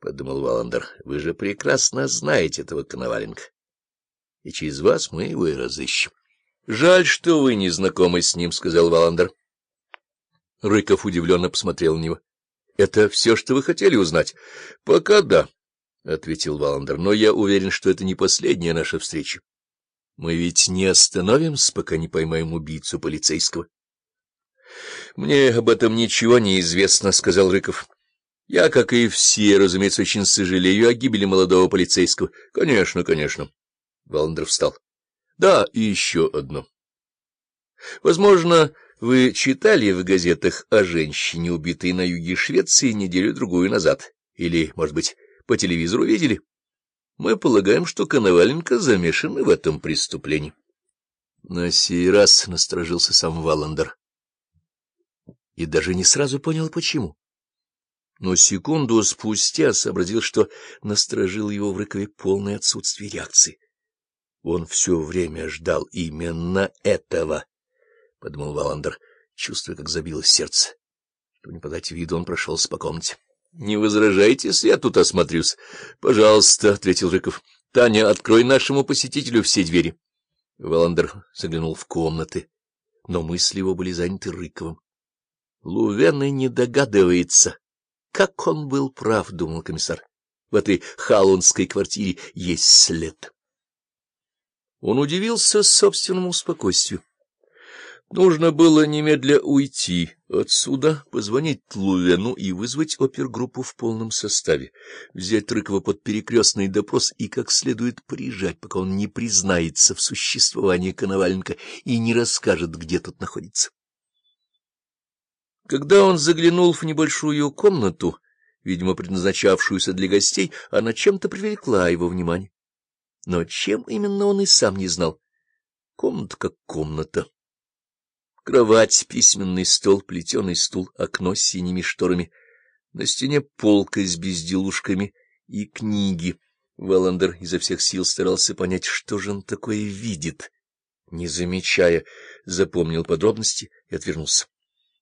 — подумал Валандер. — Вы же прекрасно знаете этого Коноваленко. И через вас мы его и разыщем. — Жаль, что вы не знакомы с ним, — сказал Валандер. Рыков удивленно посмотрел на него. — Это все, что вы хотели узнать? — Пока да, — ответил Валандер, — но я уверен, что это не последняя наша встреча. Мы ведь не остановимся, пока не поймаем убийцу полицейского. — Мне об этом ничего не известно, — сказал Рыков. Я, как и все, разумеется, очень сожалею о гибели молодого полицейского. — Конечно, конечно. Валандер встал. — Да, и еще одно. Возможно, вы читали в газетах о женщине, убитой на юге Швеции неделю-другую назад. Или, может быть, по телевизору видели? Мы полагаем, что Коноваленко замешан в этом преступлении. На сей раз насторожился сам Валандер. И даже не сразу понял, почему но секунду спустя сообразил, что насторожил его в Рыкове полное отсутствие реакции. Он все время ждал именно этого, — подумал Валандер, чувствуя, как забилось сердце. Чтобы не подать виду, он прошелся по комнате. — Не возражайте, если я тут осмотрюсь? — Пожалуйста, — ответил Рыков. — Таня, открой нашему посетителю все двери. Валандер заглянул в комнаты, но мысли его были заняты Рыковым. Лувен и не догадывается, как он был прав, — думал комиссар. В этой халландской квартире есть след. Он удивился собственному спокойствию. Нужно было немедля уйти отсюда, позвонить Лувену и вызвать опергруппу в полном составе, взять Рыкова под перекрестный допрос и как следует прижать, пока он не признается в существовании Коноваленко и не расскажет, где тот находится. Когда он заглянул в небольшую комнату, видимо, предназначавшуюся для гостей, она чем-то привлекла его внимание. Но чем именно он и сам не знал. Комната как комната. Кровать, письменный стол, плетеный стул, окно с синими шторами. На стене полка с безделушками и книги. Валандер изо всех сил старался понять, что же он такое видит. Не замечая, запомнил подробности и отвернулся.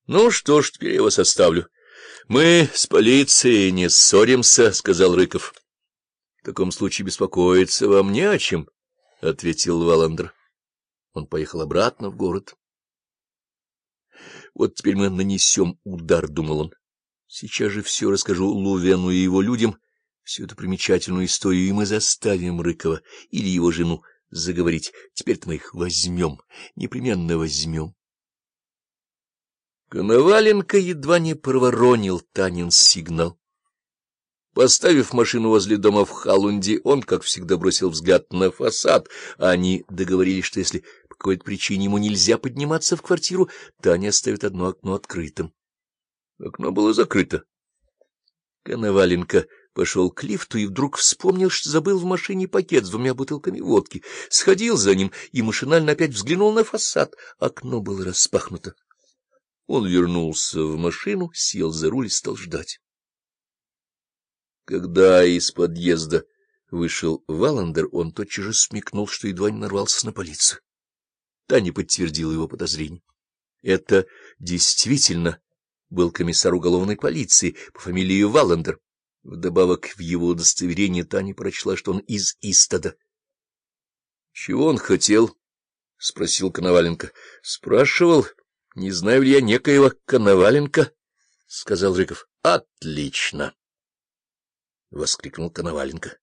Ну что ж, теперь я вас оставлю. Мы с полицией не ссоримся, — сказал Рыков. — В таком случае беспокоиться вам не о чем, — ответил Валандер. Он поехал обратно в город. Вот теперь мы нанесем удар, — думал он. Сейчас же все расскажу Лувену и его людям, всю эту примечательную историю, и мы заставим Рыкова или его жену заговорить. Теперь-то мы их возьмем, непременно возьмем. Коноваленко едва не проворонил Танин сигнал. Поставив машину возле дома в Халунде, он, как всегда, бросил взгляд на фасад. Они договорились, что если по какой-то причине ему нельзя подниматься в квартиру, Таня оставит одно окно открытым. Окно было закрыто. Коноваленко пошел к лифту и вдруг вспомнил, что забыл в машине пакет с двумя бутылками водки. Сходил за ним и машинально опять взглянул на фасад. Окно было распахнуто. Он вернулся в машину, сел за руль и стал ждать. Когда из подъезда вышел Валандер, он тотчас же смекнул, что едва не нарвался на полицию. Таня подтвердила его подозрение. Это действительно был комиссар уголовной полиции по фамилии Валандер. Вдобавок в его удостоверении Таня прочла, что он из Истода. — Чего он хотел? — спросил Коноваленко. — Спрашивал, не знаю ли я некоего Коноваленко? — сказал Рыков. — Отлично! — воскликнул Коноваленко.